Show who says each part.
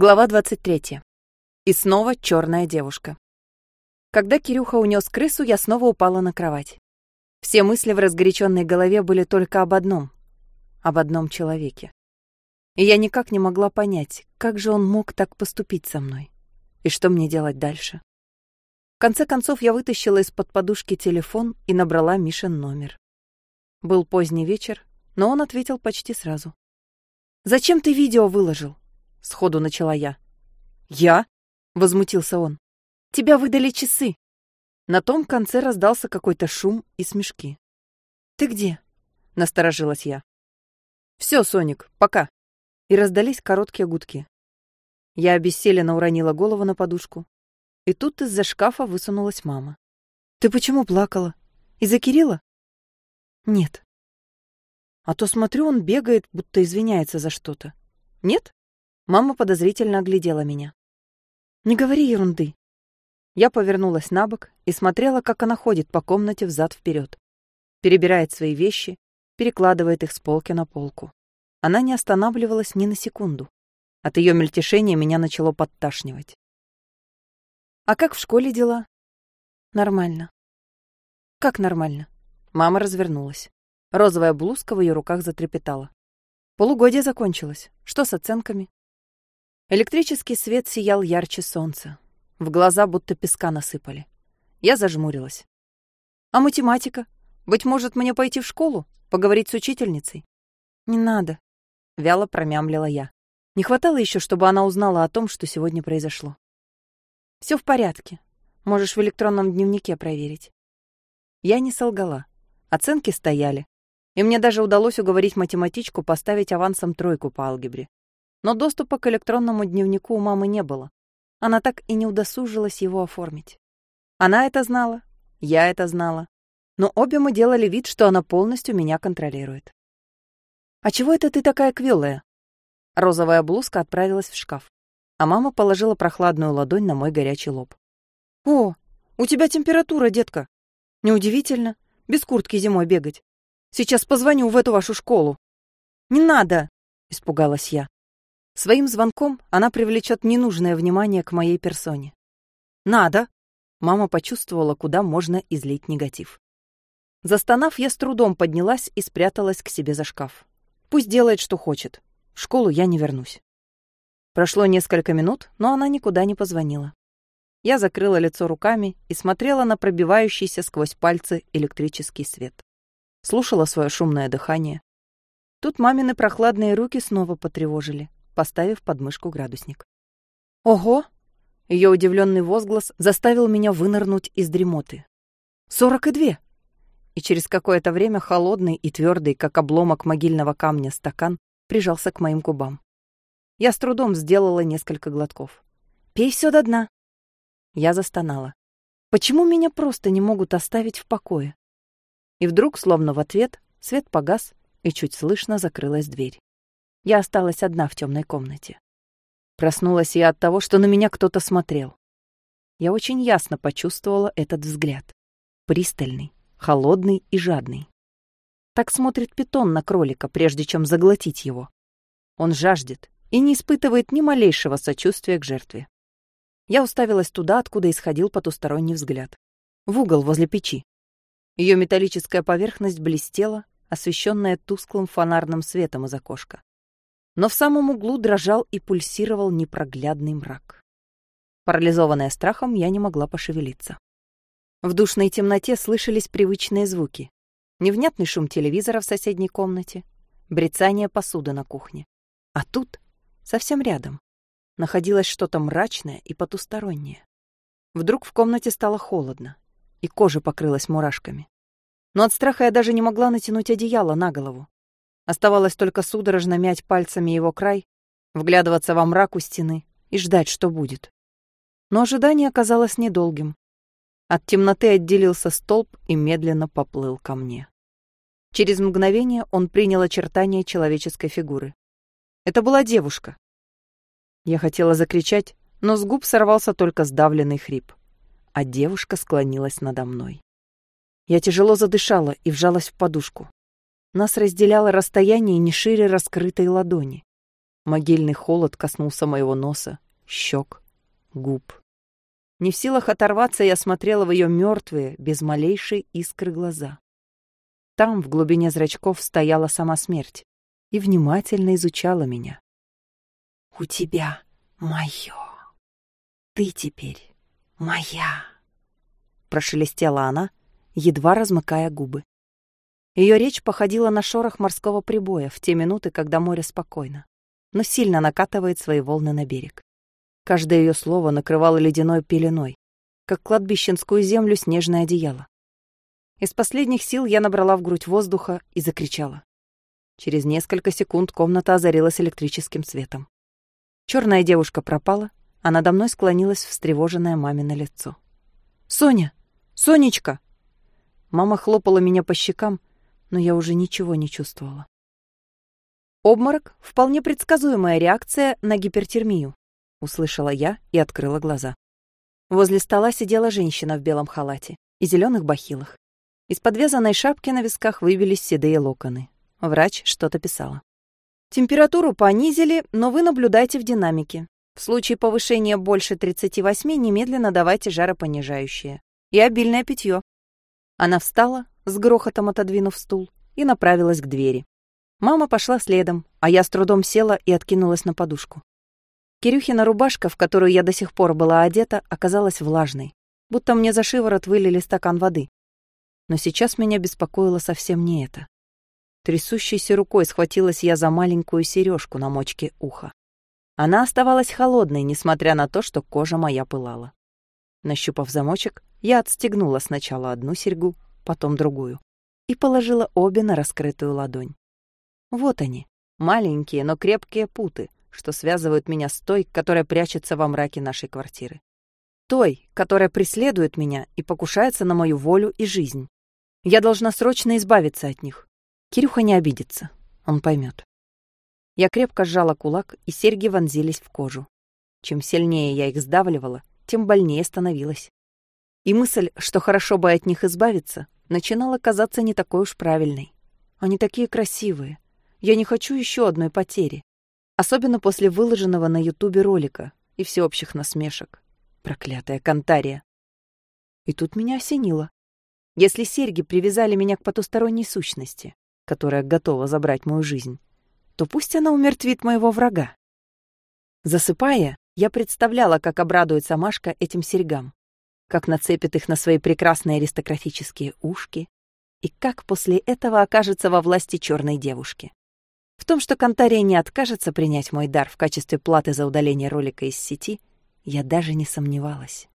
Speaker 1: Глава 23. И снова черная девушка. Когда Кирюха унес крысу, я снова упала на кровать. Все мысли в разгоряченной голове были только об одном. Об одном человеке. И я никак не могла понять, как же он мог так поступить со мной. И что мне делать дальше. В конце концов, я вытащила из-под подушки телефон и набрала Мишин номер. Был поздний вечер, но он ответил почти сразу. «Зачем ты видео выложил?» — сходу начала я. «Я?» — возмутился он. «Тебя выдали часы». На том конце раздался какой-то шум и смешки. «Ты где?» — насторожилась я. «Все, Соник, пока». И раздались короткие гудки. Я обессиленно уронила голову на подушку. И тут из-за шкафа высунулась мама. «Ты почему плакала? Из-за Кирилла?» «Нет». А то смотрю, он бегает, будто извиняется за что-то. «Нет?» Мама подозрительно оглядела меня. «Не говори ерунды». Я повернулась на бок и смотрела, как она ходит по комнате взад-вперед. Перебирает свои вещи, перекладывает их с полки на полку. Она не останавливалась ни на секунду. От ее мельтешения меня начало подташнивать. «А как в школе дела?» «Нормально». «Как нормально?» Мама развернулась. Розовая блузка в ее руках затрепетала. Полугодие закончилось. Что с оценками? Электрический свет сиял ярче солнца. В глаза будто песка насыпали. Я зажмурилась. «А математика? Быть может, мне пойти в школу? Поговорить с учительницей?» «Не надо», — вяло промямлила я. Не хватало еще, чтобы она узнала о том, что сегодня произошло. Все в порядке. Можешь в электронном дневнике проверить». Я не солгала. Оценки стояли. И мне даже удалось уговорить математичку поставить авансом тройку по алгебре но доступа к электронному дневнику у мамы не было. Она так и не удосужилась его оформить. Она это знала, я это знала, но обе мы делали вид, что она полностью меня контролирует. «А чего это ты такая квелая?» Розовая блузка отправилась в шкаф, а мама положила прохладную ладонь на мой горячий лоб. «О, у тебя температура, детка. Неудивительно, без куртки зимой бегать. Сейчас позвоню в эту вашу школу». «Не надо!» — испугалась я. Своим звонком она привлечет ненужное внимание к моей персоне. «Надо!» Мама почувствовала, куда можно излить негатив. Застонав, я с трудом поднялась и спряталась к себе за шкаф. Пусть делает, что хочет. В школу я не вернусь. Прошло несколько минут, но она никуда не позвонила. Я закрыла лицо руками и смотрела на пробивающийся сквозь пальцы электрический свет. Слушала свое шумное дыхание. Тут мамины прохладные руки снова потревожили поставив под мышку градусник. «Ого!» Ее удивленный возглас заставил меня вынырнуть из дремоты. «Сорок и две!» И через какое-то время холодный и твердый, как обломок могильного камня, стакан прижался к моим губам. Я с трудом сделала несколько глотков. «Пей все до дна!» Я застонала. «Почему меня просто не могут оставить в покое?» И вдруг, словно в ответ, свет погас, и чуть слышно закрылась дверь. Я осталась одна в темной комнате. Проснулась я от того, что на меня кто-то смотрел. Я очень ясно почувствовала этот взгляд. Пристальный, холодный и жадный. Так смотрит питон на кролика, прежде чем заглотить его. Он жаждет и не испытывает ни малейшего сочувствия к жертве. Я уставилась туда, откуда исходил потусторонний взгляд. В угол возле печи. Ее металлическая поверхность блестела, освещенная тусклым фонарным светом из окошка но в самом углу дрожал и пульсировал непроглядный мрак. Парализованная страхом, я не могла пошевелиться. В душной темноте слышались привычные звуки. Невнятный шум телевизора в соседней комнате, брецание посуды на кухне. А тут, совсем рядом, находилось что-то мрачное и потустороннее. Вдруг в комнате стало холодно, и кожа покрылась мурашками. Но от страха я даже не могла натянуть одеяло на голову. Оставалось только судорожно мять пальцами его край, вглядываться во мрак у стены и ждать, что будет. Но ожидание оказалось недолгим. От темноты отделился столб и медленно поплыл ко мне. Через мгновение он принял очертания человеческой фигуры. Это была девушка. Я хотела закричать, но с губ сорвался только сдавленный хрип, а девушка склонилась надо мной. Я тяжело задышала и вжалась в подушку. Нас разделяло расстояние не шире раскрытой ладони. Могильный холод коснулся моего носа, щек, губ. Не в силах оторваться, я смотрела в ее мертвые, без малейшей искры глаза. Там, в глубине зрачков, стояла сама смерть и внимательно изучала меня. «У тебя мое. Ты теперь моя», — прошелестела она, едва размыкая губы. Ее речь походила на шорох морского прибоя в те минуты, когда море спокойно, но сильно накатывает свои волны на берег. Каждое ее слово накрывало ледяной пеленой, как кладбищенскую землю снежное одеяло. Из последних сил я набрала в грудь воздуха и закричала. Через несколько секунд комната озарилась электрическим светом. Черная девушка пропала, а надо мной склонилось встревоженное мамино лицо. «Соня! Сонечка!» Мама хлопала меня по щекам, но я уже ничего не чувствовала. Обморок — вполне предсказуемая реакция на гипертермию. — услышала я и открыла глаза. Возле стола сидела женщина в белом халате и зеленых бахилах. Из подвязанной шапки на висках выбились седые локоны. Врач что-то писала. Температуру понизили, но вы наблюдайте в динамике. В случае повышения больше 38 немедленно давайте жаропонижающее. И обильное питье. Она встала, с грохотом отодвинув стул, и направилась к двери. Мама пошла следом, а я с трудом села и откинулась на подушку. Кирюхина рубашка, в которую я до сих пор была одета, оказалась влажной, будто мне за шиворот вылили стакан воды. Но сейчас меня беспокоило совсем не это. Трясущейся рукой схватилась я за маленькую сережку на мочке уха. Она оставалась холодной, несмотря на то, что кожа моя пылала. Нащупав замочек, я отстегнула сначала одну серьгу, потом другую, и положила обе на раскрытую ладонь. Вот они, маленькие, но крепкие путы, что связывают меня с той, которая прячется во мраке нашей квартиры. Той, которая преследует меня и покушается на мою волю и жизнь. Я должна срочно избавиться от них. Кирюха не обидится. Он поймет. Я крепко сжала кулак, и серьги вонзились в кожу. Чем сильнее я их сдавливала, тем больнее становилось. И мысль, что хорошо бы от них избавиться, начинала казаться не такой уж правильной. Они такие красивые. Я не хочу еще одной потери. Особенно после выложенного на Ютубе ролика и всеобщих насмешек. Проклятая Кантария. И тут меня осенило. Если серьги привязали меня к потусторонней сущности, которая готова забрать мою жизнь, то пусть она умертвит моего врага. Засыпая, я представляла, как обрадуется Машка этим серьгам, как нацепит их на свои прекрасные аристократические ушки и как после этого окажется во власти черной девушки. В том, что Кантария не откажется принять мой дар в качестве платы за удаление ролика из сети, я даже не сомневалась.